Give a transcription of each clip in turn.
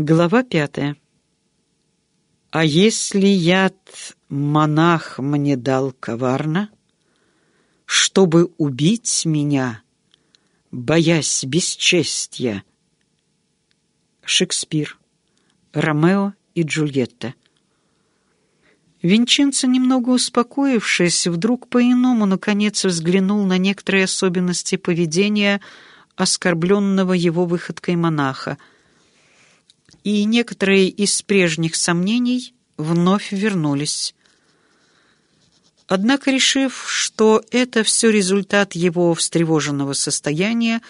Глава пятая. «А если яд монах мне дал коварно, чтобы убить меня, боясь бесчестья?» Шекспир. Ромео и Джульетта. Винченцо, немного успокоившись, вдруг по-иному, наконец, взглянул на некоторые особенности поведения оскорбленного его выходкой монаха — и некоторые из прежних сомнений вновь вернулись. Однако, решив, что это все результат его встревоженного состояния,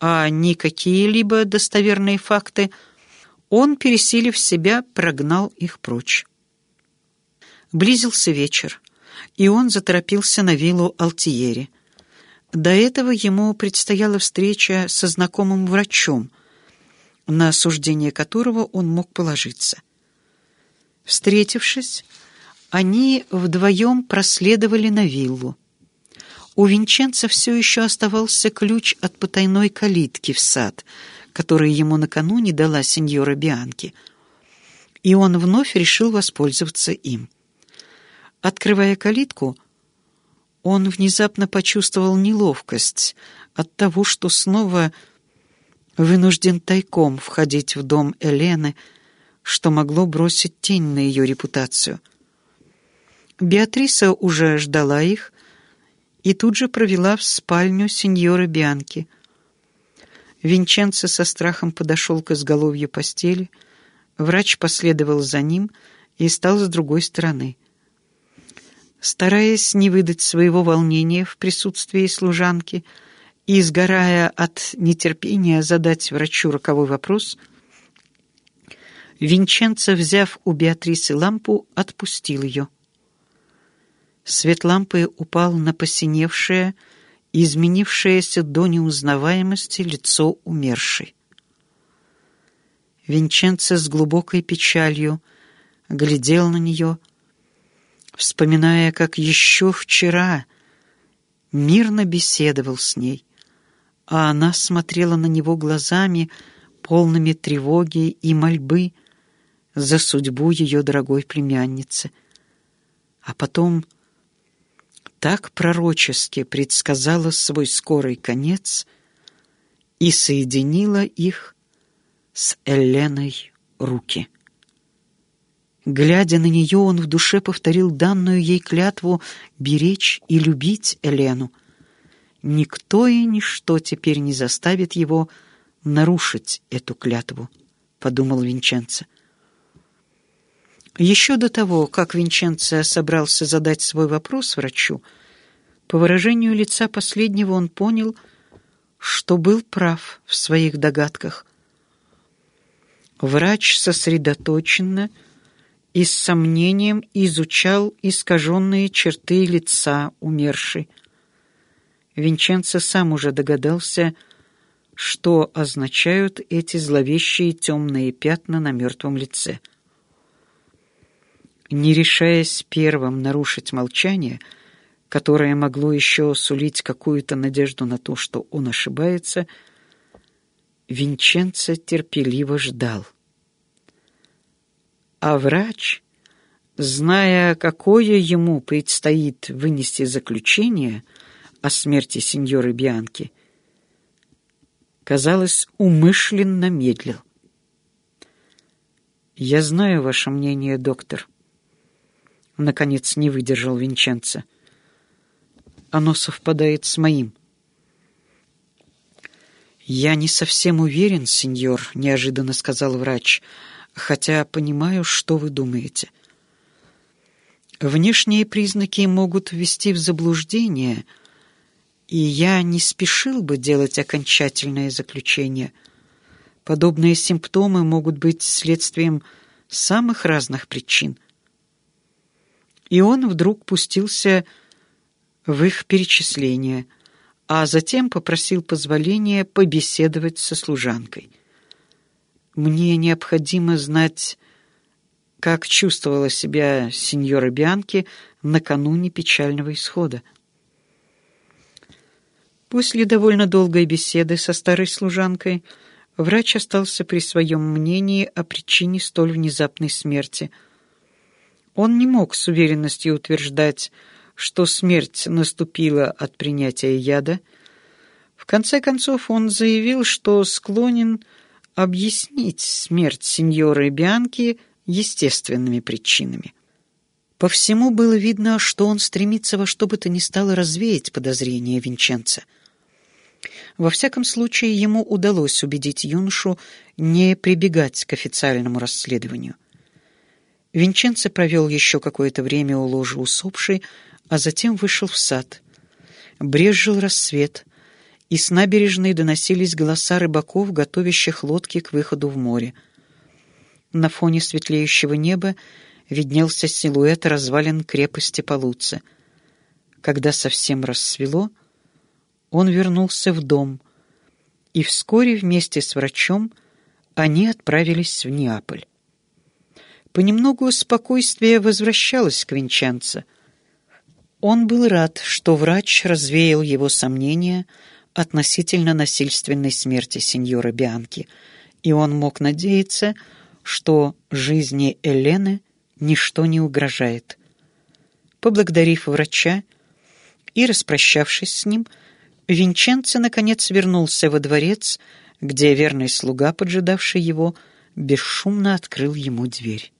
а не какие-либо достоверные факты, он, пересилив себя, прогнал их прочь. Близился вечер, и он заторопился на виллу Алтиери. До этого ему предстояла встреча со знакомым врачом, на осуждение которого он мог положиться. Встретившись, они вдвоем проследовали на виллу. У Винченца все еще оставался ключ от потайной калитки в сад, который ему накануне дала сеньора Бианки, и он вновь решил воспользоваться им. Открывая калитку, он внезапно почувствовал неловкость от того, что снова вынужден тайком входить в дом Элены, что могло бросить тень на ее репутацию. Беатриса уже ждала их и тут же провела в спальню сеньоры Бианки. Винченцо со страхом подошел к изголовью постели, врач последовал за ним и стал с другой стороны. Стараясь не выдать своего волнения в присутствии служанки, и, сгорая от нетерпения задать врачу роковой вопрос, Винченцо, взяв у Беатрисы лампу, отпустил ее. Свет лампы упал на посиневшее, изменившееся до неузнаваемости лицо умершей. Винченцо с глубокой печалью глядел на нее, вспоминая, как еще вчера мирно беседовал с ней а она смотрела на него глазами, полными тревоги и мольбы за судьбу ее дорогой племянницы. А потом так пророчески предсказала свой скорый конец и соединила их с Эленой руки. Глядя на нее, он в душе повторил данную ей клятву беречь и любить Элену — никто и ничто теперь не заставит его нарушить эту клятву, подумал Винченцо. Еще до того, как Винченцо собрался задать свой вопрос врачу, по выражению лица последнего он понял, что был прав в своих догадках. Врач сосредоточенно и с сомнением изучал искаженные черты лица умершей. Винченцо сам уже догадался, что означают эти зловещие темные пятна на мертвом лице. Не решаясь первым нарушить молчание, которое могло еще сулить какую-то надежду на то, что он ошибается, Винченцо терпеливо ждал. А врач, зная, какое ему предстоит вынести заключение, — о смерти сеньоры Бианки, казалось, умышленно медлил. «Я знаю ваше мнение, доктор», — наконец не выдержал Винченцо. «Оно совпадает с моим». «Я не совсем уверен, сеньор», — неожиданно сказал врач, «хотя понимаю, что вы думаете». Внешние признаки могут ввести в заблуждение — и я не спешил бы делать окончательное заключение. Подобные симптомы могут быть следствием самых разных причин. И он вдруг пустился в их перечисление, а затем попросил позволения побеседовать со служанкой. «Мне необходимо знать, как чувствовала себя сеньора Бианки накануне печального исхода. После довольно долгой беседы со старой служанкой Врач остался при своем мнении о причине столь внезапной смерти. Он не мог с уверенностью утверждать, что смерть наступила от принятия яда. В конце концов он заявил, что склонен объяснить смерть сеньоры Бианки естественными причинами. По всему было видно, что он стремится во что бы то ни стало развеять подозрения Винченца. Во всяком случае, ему удалось убедить юношу не прибегать к официальному расследованию. Винченцо провел еще какое-то время у ложа усопшей, а затем вышел в сад. Брезжил рассвет, и с набережной доносились голоса рыбаков, готовящих лодки к выходу в море. На фоне светлеющего неба виднелся силуэт развалин крепости Полуца. Когда совсем рассвело, он вернулся в дом, и вскоре вместе с врачом они отправились в Неаполь. Понемногу спокойствие возвращалось к Винчанце. Он был рад, что врач развеял его сомнения относительно насильственной смерти сеньора Бианки, и он мог надеяться, что жизни Элены ничто не угрожает. Поблагодарив врача и распрощавшись с ним, Винченцо наконец вернулся во дворец, где верный слуга, поджидавший его, бесшумно открыл ему дверь.